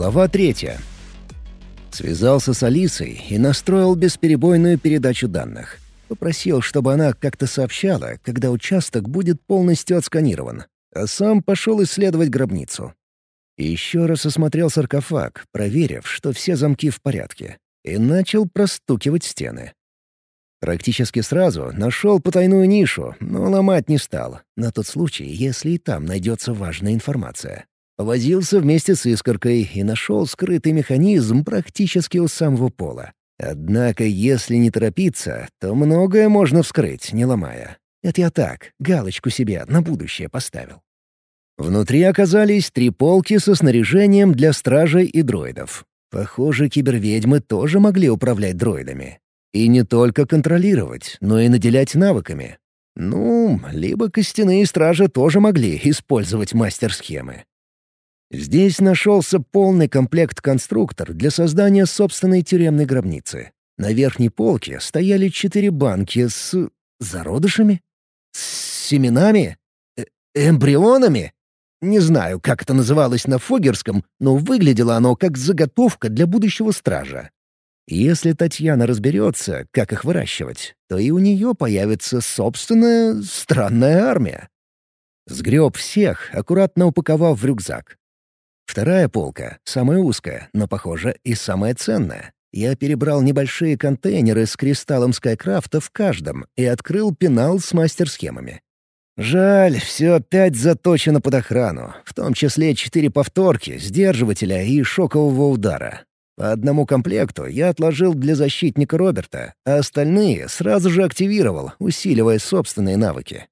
Глава третья. Связался с Алисой и настроил бесперебойную передачу данных. Попросил, чтобы она как-то сообщала, когда участок будет полностью отсканирован, а сам пошел исследовать гробницу. Еще раз осмотрел саркофаг, проверив, что все замки в порядке, и начал простукивать стены. Практически сразу нашел потайную нишу, но ломать не стал, на тот случай, если и там найдется важная информация. Повозился вместе с искоркой и нашел скрытый механизм практически у самого пола. Однако, если не торопиться, то многое можно вскрыть, не ломая. Это я так, галочку себе на будущее поставил. Внутри оказались три полки со снаряжением для стражей и дроидов. Похоже, киберведьмы тоже могли управлять дроидами. И не только контролировать, но и наделять навыками. Ну, либо костяные стражи тоже могли использовать мастер-схемы. Здесь нашелся полный комплект-конструктор для создания собственной тюремной гробницы. На верхней полке стояли четыре банки с... зародышами? С семенами? Э эмбрионами? Не знаю, как это называлось на фогерском, но выглядело оно как заготовка для будущего стража. Если Татьяна разберется, как их выращивать, то и у нее появится собственная странная армия. Сгреб всех, аккуратно упаковав в рюкзак. Вторая полка, самая узкая, но, похоже, и самая ценная. Я перебрал небольшие контейнеры с кристаллом Скайкрафта в каждом и открыл пенал с мастер-схемами. Жаль, все опять заточено под охрану, в том числе четыре повторки, сдерживателя и шокового удара. По одному комплекту я отложил для защитника Роберта, а остальные сразу же активировал, усиливая собственные навыки.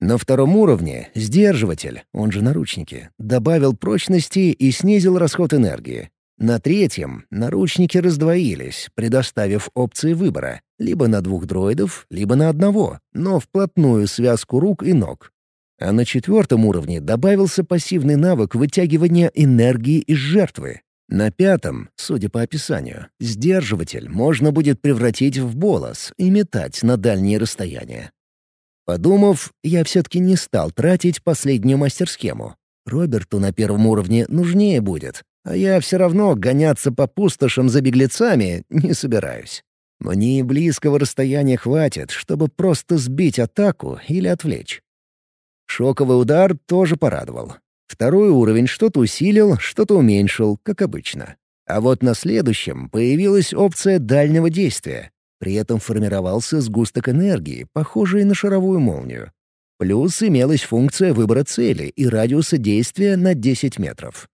На втором уровне сдерживатель, он же наручники, добавил прочности и снизил расход энергии. На третьем наручники раздвоились, предоставив опции выбора — либо на двух дроидов, либо на одного, но вплотную связку рук и ног. А на четвертом уровне добавился пассивный навык вытягивания энергии из жертвы, на пятом, судя по описанию, сдерживатель можно будет превратить в болос и метать на дальние расстояния. Подумав, я все-таки не стал тратить последнюю мастер-схему. Роберту на первом уровне нужнее будет, а я все равно гоняться по пустошам за беглецами не собираюсь. Мне и близкого расстояния хватит, чтобы просто сбить атаку или отвлечь. Шоковый удар тоже порадовал. Второй уровень что-то усилил, что-то уменьшил, как обычно. А вот на следующем появилась опция дальнего действия. При этом формировался сгусток энергии, похожий на шаровую молнию. Плюс имелась функция выбора цели и радиуса действия на 10 метров.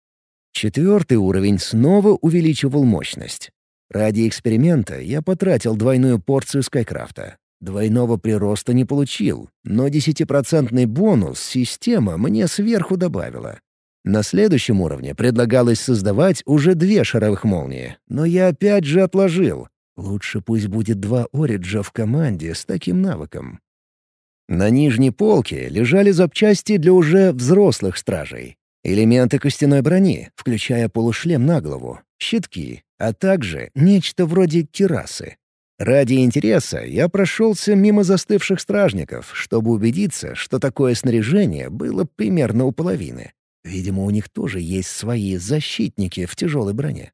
Четвертый уровень снова увеличивал мощность. Ради эксперимента я потратил двойную порцию Скайкрафта. Двойного прироста не получил, но десятипроцентный бонус система мне сверху добавила. На следующем уровне предлагалось создавать уже две шаровых молнии, но я опять же отложил. Лучше пусть будет два Ориджа в команде с таким навыком. На нижней полке лежали запчасти для уже взрослых стражей. Элементы костяной брони, включая полушлем на голову, щитки, а также нечто вроде кирасы. Ради интереса я прошелся мимо застывших стражников, чтобы убедиться, что такое снаряжение было примерно у половины. Видимо, у них тоже есть свои защитники в тяжелой броне.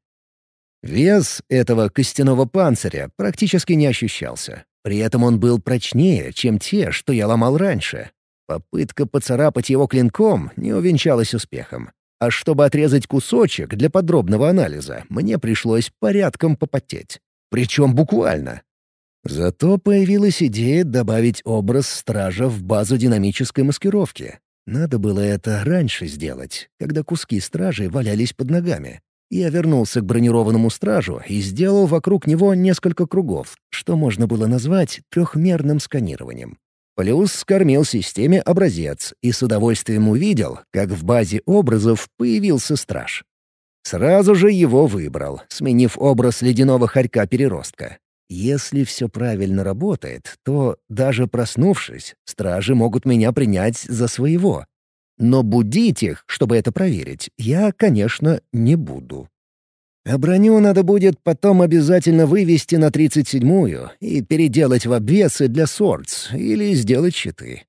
Вес этого костяного панциря практически не ощущался. При этом он был прочнее, чем те, что я ломал раньше. Попытка поцарапать его клинком не увенчалась успехом. А чтобы отрезать кусочек для подробного анализа, мне пришлось порядком попотеть. Причем буквально. Зато появилась идея добавить образ стража в базу динамической маскировки. Надо было это раньше сделать, когда куски стражей валялись под ногами. Я вернулся к бронированному стражу и сделал вокруг него несколько кругов, что можно было назвать трехмерным сканированием. Плюс скормил системе образец и с удовольствием увидел, как в базе образов появился страж. Сразу же его выбрал, сменив образ ледяного хорька-переростка. Если все правильно работает, то, даже проснувшись, стражи могут меня принять за своего. Но будить их, чтобы это проверить, я, конечно, не буду. А броню надо будет потом обязательно вывести на 37-ю и переделать в обвесы для сордс или сделать щиты.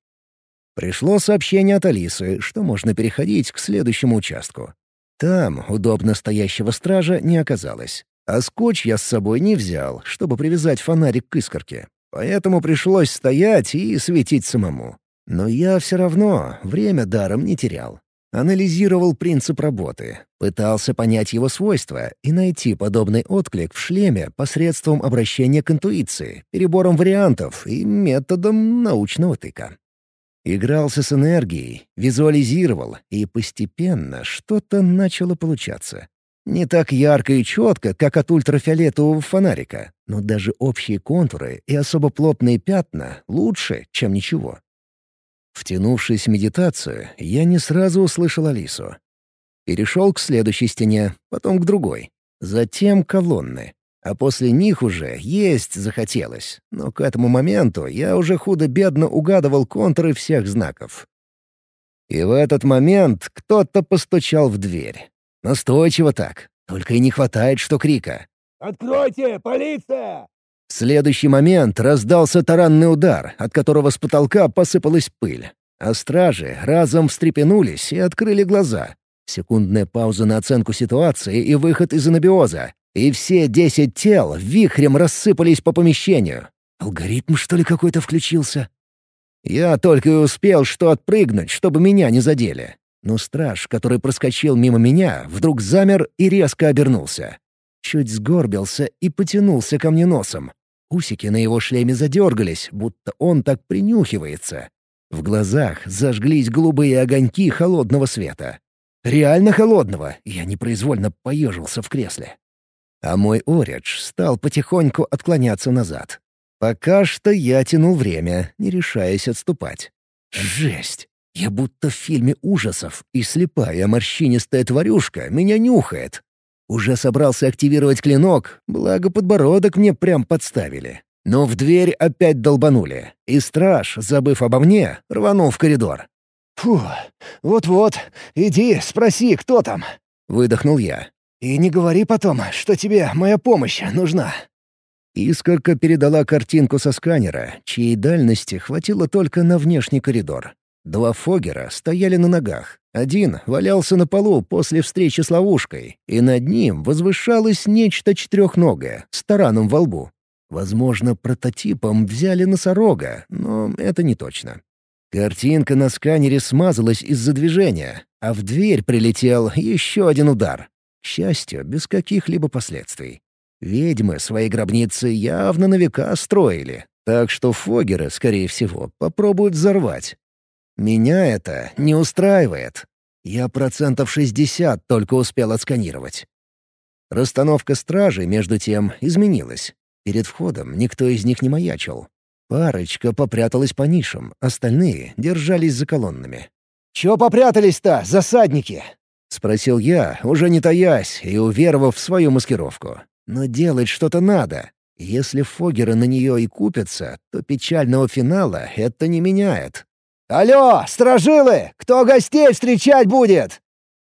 Пришло сообщение от Алисы, что можно переходить к следующему участку. Там удобно стоящего стража не оказалось. А скотч я с собой не взял, чтобы привязать фонарик к искорке. Поэтому пришлось стоять и светить самому. Но я все равно время даром не терял. Анализировал принцип работы, пытался понять его свойства и найти подобный отклик в шлеме посредством обращения к интуиции, перебором вариантов и методом научного тыка. Игрался с энергией, визуализировал, и постепенно что-то начало получаться. Не так ярко и четко, как от ультрафиолетового фонарика, но даже общие контуры и особо плотные пятна лучше, чем ничего. Втянувшись в медитацию, я не сразу услышал Алису. Перешел к следующей стене, потом к другой. Затем колонны. А после них уже есть захотелось. Но к этому моменту я уже худо-бедно угадывал контуры всех знаков. И в этот момент кто-то постучал в дверь. Настойчиво так. Только и не хватает, что крика. «Откройте! Полиция!» В следующий момент раздался таранный удар, от которого с потолка посыпалась пыль. А стражи разом встрепенулись и открыли глаза. Секундная пауза на оценку ситуации и выход из анабиоза. И все десять тел вихрем рассыпались по помещению. Алгоритм, что ли, какой-то включился? Я только и успел что отпрыгнуть, чтобы меня не задели. Но страж, который проскочил мимо меня, вдруг замер и резко обернулся. Чуть сгорбился и потянулся ко мне носом. Усики на его шлеме задергались, будто он так принюхивается. В глазах зажглись голубые огоньки холодного света. Реально холодного, я непроизвольно поежился в кресле. А мой Оридж стал потихоньку отклоняться назад. Пока что я тянул время, не решаясь отступать. Жесть! Я будто в фильме ужасов, и слепая морщинистая тварюшка меня нюхает, уже собрался активировать клинок, благо подбородок мне прям подставили. Но в дверь опять долбанули, и страж, забыв обо мне, рванул в коридор. «Фу, вот-вот, иди, спроси, кто там?» — выдохнул я. «И не говори потом, что тебе моя помощь нужна». Искорка передала картинку со сканера, чьей дальности хватило только на внешний коридор. Два Фогера стояли на ногах. Один валялся на полу после встречи с ловушкой, и над ним возвышалось нечто четырехногое, с тараном во лбу. Возможно, прототипом взяли носорога, но это не точно. Картинка на сканере смазалась из-за движения, а в дверь прилетел еще один удар. К счастью, без каких-либо последствий. Ведьмы свои гробницы явно на века строили, так что фогеры, скорее всего, попробуют взорвать, меня это не устраивает. Я процентов 60 только успел отсканировать. Расстановка стражей, между тем, изменилась. Перед входом никто из них не маячил. Парочка попряталась по нишам, остальные держались за колоннами. «Чего попрятались-то, засадники?» — спросил я, уже не таясь и уверовав в свою маскировку. «Но делать что-то надо. Если фогеры на нее и купятся, то печального финала это не меняет. «Алло, сторожилы! Кто гостей встречать будет?»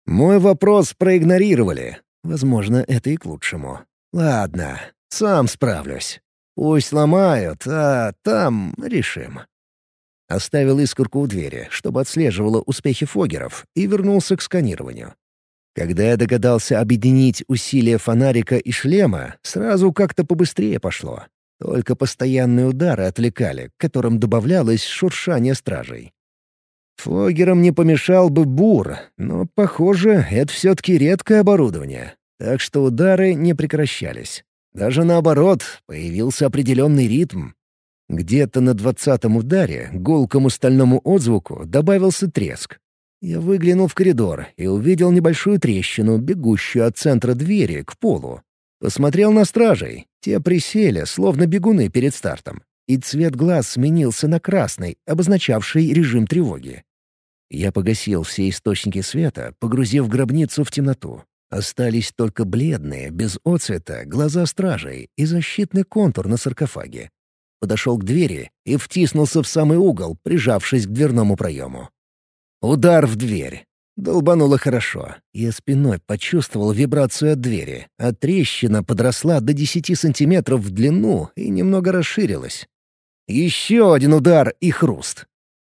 Мой вопрос проигнорировали. Возможно, это и к лучшему. Ладно, сам справлюсь. Пусть ломают, а там решим. Оставил искорку у двери, чтобы отслеживала успехи фогеров, и вернулся к сканированию. Когда я догадался объединить усилия фонарика и шлема, сразу как-то побыстрее пошло. Только постоянные удары отвлекали, к которым добавлялось шуршание стражей. Фогерам не помешал бы бур, но, похоже, это все-таки редкое оборудование, так что удары не прекращались. Даже наоборот, появился определенный ритм. Где-то на двадцатом ударе гулкому стальному отзвуку добавился треск. Я выглянул в коридор и увидел небольшую трещину, бегущую от центра двери к полу. Посмотрел на стражей. Те присели, словно бегуны перед стартом. И цвет глаз сменился на красный, обозначавший режим тревоги. Я погасил все источники света, погрузив гробницу в темноту. Остались только бледные, без оцвета, глаза стражей и защитный контур на саркофаге. Подошел к двери и втиснулся в самый угол, прижавшись к дверному проему. Удар в дверь. Долбануло хорошо. Я спиной почувствовал вибрацию от двери, а трещина подросла до десяти сантиметров в длину и немного расширилась. Еще один удар и хруст.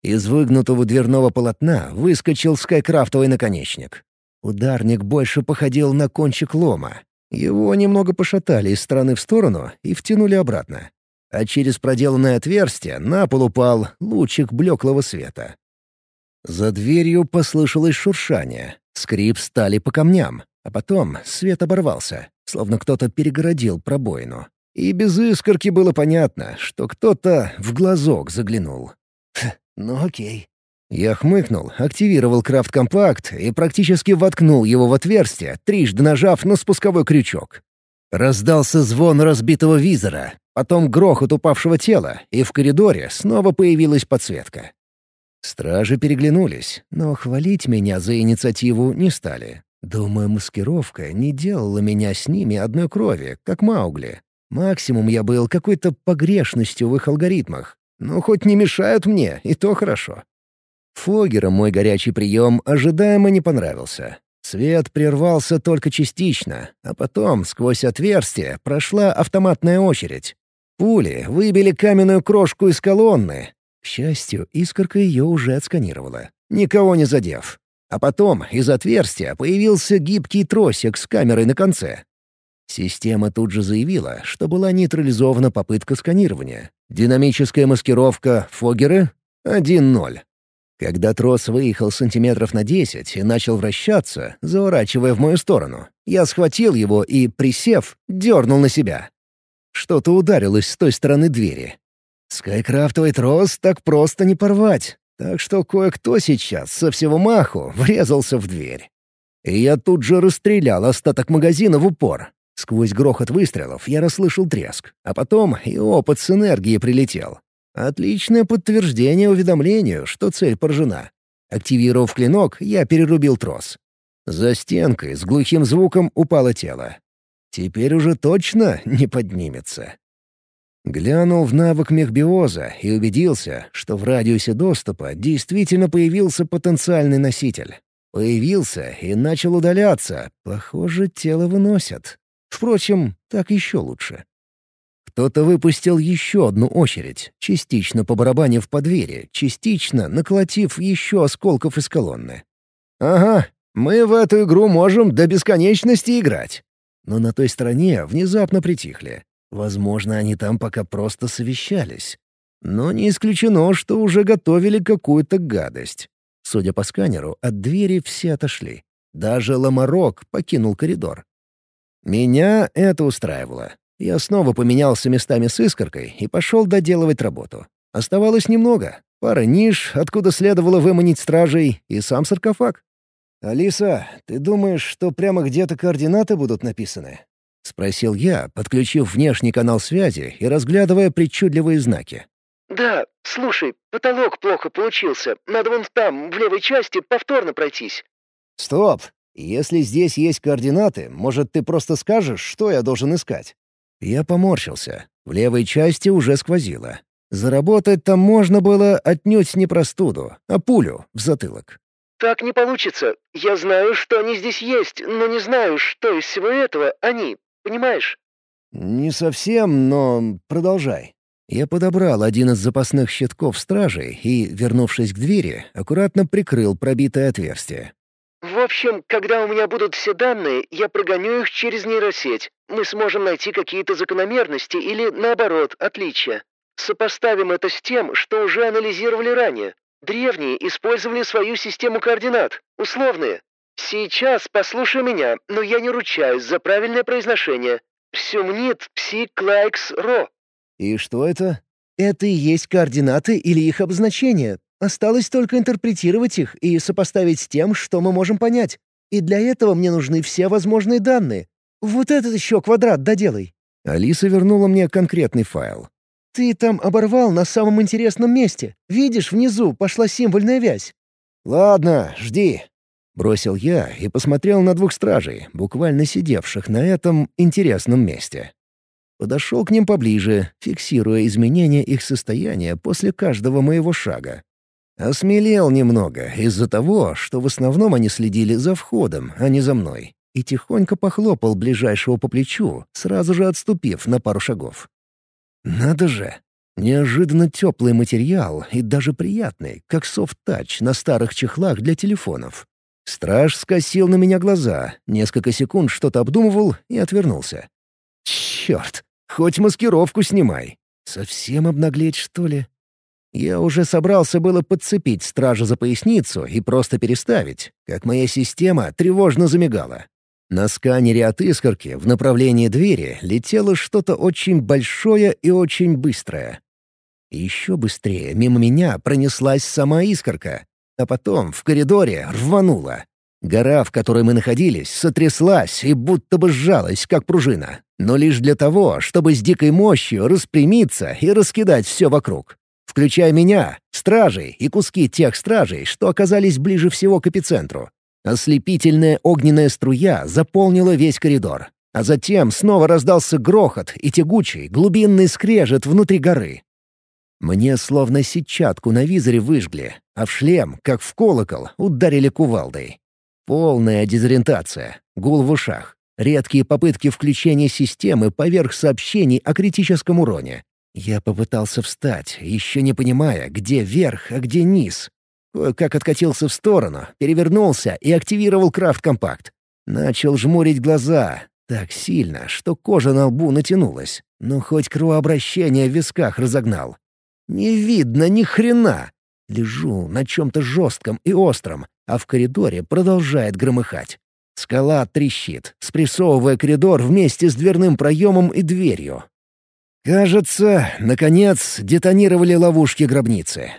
Из выгнутого дверного полотна выскочил скайкрафтовый наконечник. Ударник больше походил на кончик лома. Его немного пошатали из стороны в сторону и втянули обратно. А через проделанное отверстие на пол упал лучик блеклого света. За дверью послышалось шуршание, скрип стали по камням, а потом свет оборвался, словно кто-то перегородил пробоину. И без искорки было понятно, что кто-то в глазок заглянул. «Ну окей». Я хмыкнул, активировал крафт-компакт и практически воткнул его в отверстие, трижды нажав на спусковой крючок. Раздался звон разбитого визора, потом грохот упавшего тела, и в коридоре снова появилась подсветка. Стражи переглянулись, но хвалить меня за инициативу не стали. Думаю, маскировка не делала меня с ними одной крови, как Маугли. Максимум я был какой-то погрешностью в их алгоритмах. Но хоть не мешают мне, и то хорошо. Фогерам мой горячий прием ожидаемо не понравился. Свет прервался только частично, а потом сквозь отверстие прошла автоматная очередь. Пули выбили каменную крошку из колонны. К счастью, искорка ее уже отсканировала, никого не задев. А потом из отверстия появился гибкий тросик с камерой на конце. Система тут же заявила, что была нейтрализована попытка сканирования. Динамическая маскировка Фогеры — 1-0. Когда трос выехал сантиметров на 10 и начал вращаться, заворачивая в мою сторону, я схватил его и, присев, дернул на себя. Что-то ударилось с той стороны двери. Скайкрафтовый трос так просто не порвать. Так что кое-кто сейчас со всего маху врезался в дверь. И я тут же расстрелял остаток магазина в упор. Сквозь грохот выстрелов я расслышал треск, а потом и опыт с энергией прилетел. Отличное подтверждение уведомлению, что цель поражена. Активировав клинок, я перерубил трос. За стенкой с глухим звуком упало тело. Теперь уже точно не поднимется. Глянул в навык мехбиоза и убедился, что в радиусе доступа действительно появился потенциальный носитель. Появился и начал удаляться. Похоже, тело выносят. Впрочем, так еще лучше. Кто-то выпустил еще одну очередь, частично побарабанив по двери, частично наколотив еще осколков из колонны. «Ага, мы в эту игру можем до бесконечности играть». Но на той стороне внезапно притихли. Возможно, они там пока просто совещались. Но не исключено, что уже готовили какую-то гадость. Судя по сканеру, от двери все отошли. Даже Ламарок покинул коридор. Меня это устраивало. Я снова поменялся местами с искоркой и пошел доделывать работу. Оставалось немного. Пара ниш, откуда следовало выманить стражей, и сам саркофаг. «Алиса, ты думаешь, что прямо где-то координаты будут написаны?» — спросил я, подключив внешний канал связи и разглядывая причудливые знаки. «Да, слушай, потолок плохо получился. Надо вон там, в левой части, повторно пройтись». «Стоп! Если здесь есть координаты, может, ты просто скажешь, что я должен искать?» Я поморщился. В левой части уже сквозило. Заработать там можно было отнюдь не простуду, а пулю в затылок. «Так не получится. Я знаю, что они здесь есть, но не знаю, что из всего этого они понимаешь?» «Не совсем, но продолжай». Я подобрал один из запасных щитков стражей и, вернувшись к двери, аккуратно прикрыл пробитое отверстие. «В общем, когда у меня будут все данные, я прогоню их через нейросеть. Мы сможем найти какие-то закономерности или, наоборот, отличия. Сопоставим это с тем, что уже анализировали ранее. Древние использовали свою систему координат, условные. «Сейчас послушай меня, но я не ручаюсь за правильное произношение. Псюмнит псиклайкс ро». «И что это?» «Это и есть координаты или их обозначение. Осталось только интерпретировать их и сопоставить с тем, что мы можем понять. И для этого мне нужны все возможные данные. Вот этот еще квадрат доделай». Алиса вернула мне конкретный файл. «Ты там оборвал на самом интересном месте. Видишь, внизу пошла символьная вязь». «Ладно, жди», Бросил я и посмотрел на двух стражей, буквально сидевших на этом интересном месте. Подошел к ним поближе, фиксируя изменения их состояния после каждого моего шага. Осмелел немного из-за того, что в основном они следили за входом, а не за мной, и тихонько похлопал ближайшего по плечу, сразу же отступив на пару шагов. «Надо же! Неожиданно теплый материал и даже приятный, как софт-тач на старых чехлах для телефонов. Страж скосил на меня глаза, несколько секунд что-то обдумывал и отвернулся. «Черт, хоть маскировку снимай. Совсем обнаглеть, что ли?» Я уже собрался было подцепить стража за поясницу и просто переставить, как моя система тревожно замигала. На сканере от искорки в направлении двери летело что-то очень большое и очень быстрое. Еще быстрее мимо меня пронеслась сама искорка, а потом в коридоре рванула. Гора, в которой мы находились, сотряслась и будто бы сжалась, как пружина, но лишь для того, чтобы с дикой мощью распрямиться и раскидать все вокруг. Включая меня, стражей и куски тех стражей, что оказались ближе всего к эпицентру. Ослепительная огненная струя заполнила весь коридор. А затем снова раздался грохот и тягучий, глубинный скрежет внутри горы. Мне словно сетчатку на визоре выжгли, а в шлем, как в колокол, ударили кувалдой. Полная дезориентация, гул в ушах, редкие попытки включения системы поверх сообщений о критическом уроне. Я попытался встать, еще не понимая, где верх, а где низ. Как откатился в сторону, перевернулся и активировал крафт-компакт. Начал жмурить глаза, так сильно, что кожа на лбу натянулась, но хоть кровообращение в висках разогнал. Не видно ни хрена. Лежу на чем-то жестком и остром, а в коридоре продолжает громыхать. Скала трещит, спрессовывая коридор вместе с дверным проемом и дверью. Кажется, наконец детонировали ловушки гробницы.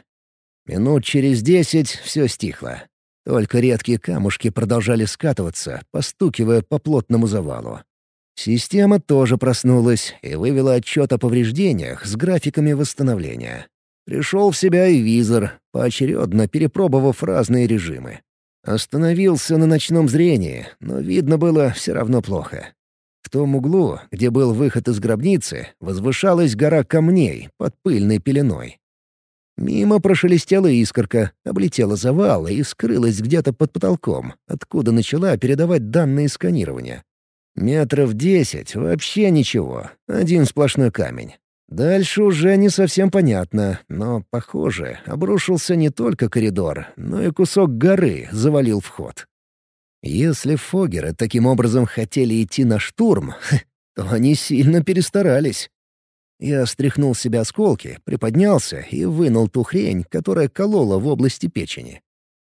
Минут через десять все стихло. Только редкие камушки продолжали скатываться, постукивая по плотному завалу. Система тоже проснулась и вывела отчет о повреждениях с графиками восстановления. Пришел в себя и визор, поочередно перепробовав разные режимы. Остановился на ночном зрении, но видно было все равно плохо. В том углу, где был выход из гробницы, возвышалась гора камней под пыльной пеленой. Мимо прошелестела искорка, облетела завал и скрылась где-то под потолком, откуда начала передавать данные сканирования. Метров десять — вообще ничего, один сплошной камень. Дальше уже не совсем понятно, но, похоже, обрушился не только коридор, но и кусок горы завалил вход. Если Фогеры таким образом хотели идти на штурм, то они сильно перестарались. Я стряхнул с себя осколки, приподнялся и вынул ту хрень, которая колола в области печени.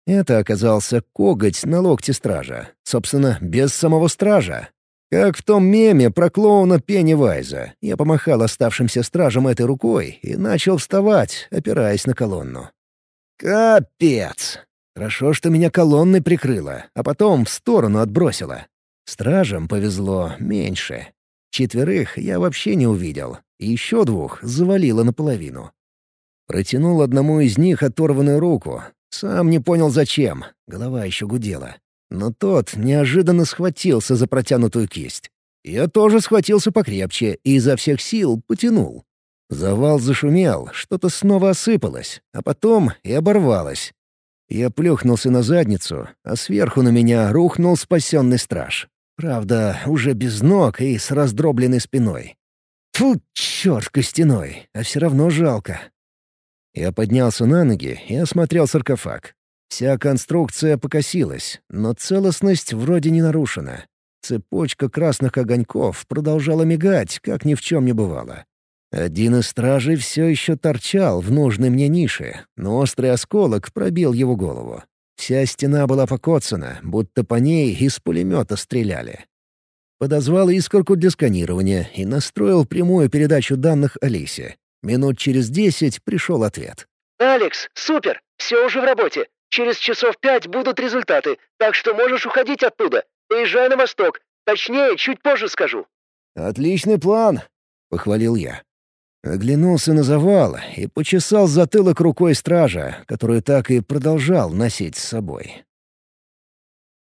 Это оказался коготь на локте стража. Собственно, без самого стража. Как в том меме про клоуна Пеннивайза. Я помахал оставшимся стражам этой рукой и начал вставать, опираясь на колонну. Капец! Хорошо, что меня колонной прикрыло, а потом в сторону отбросило. Стражам повезло меньше. Четверых я вообще не увидел, и еще двух завалило наполовину. Протянул одному из них оторванную руку. Сам не понял зачем, голова еще гудела. Но тот неожиданно схватился за протянутую кисть. Я тоже схватился покрепче и изо всех сил потянул. Завал зашумел, что-то снова осыпалось, а потом и оборвалось. Я плюхнулся на задницу, а сверху на меня рухнул спасенный страж. Правда, уже без ног и с раздробленной спиной. Фу, черт костяной, а все равно жалко. Я поднялся на ноги и осмотрел саркофаг. Вся конструкция покосилась, но целостность вроде не нарушена. Цепочка красных огоньков продолжала мигать, как ни в чем не бывало. Один из стражей все еще торчал в нужной мне нише, но острый осколок пробил его голову. Вся стена была покоцана, будто по ней из пулемета стреляли. Подозвал искорку для сканирования и настроил прямую передачу данных Алисе. Минут через десять пришел ответ. «Алекс, супер! Все уже в работе. Через часов пять будут результаты, так что можешь уходить оттуда. Поезжай на восток. Точнее, чуть позже скажу». «Отличный план», — похвалил я. Оглянулся на завал и почесал затылок рукой стража, которую так и продолжал носить с собой.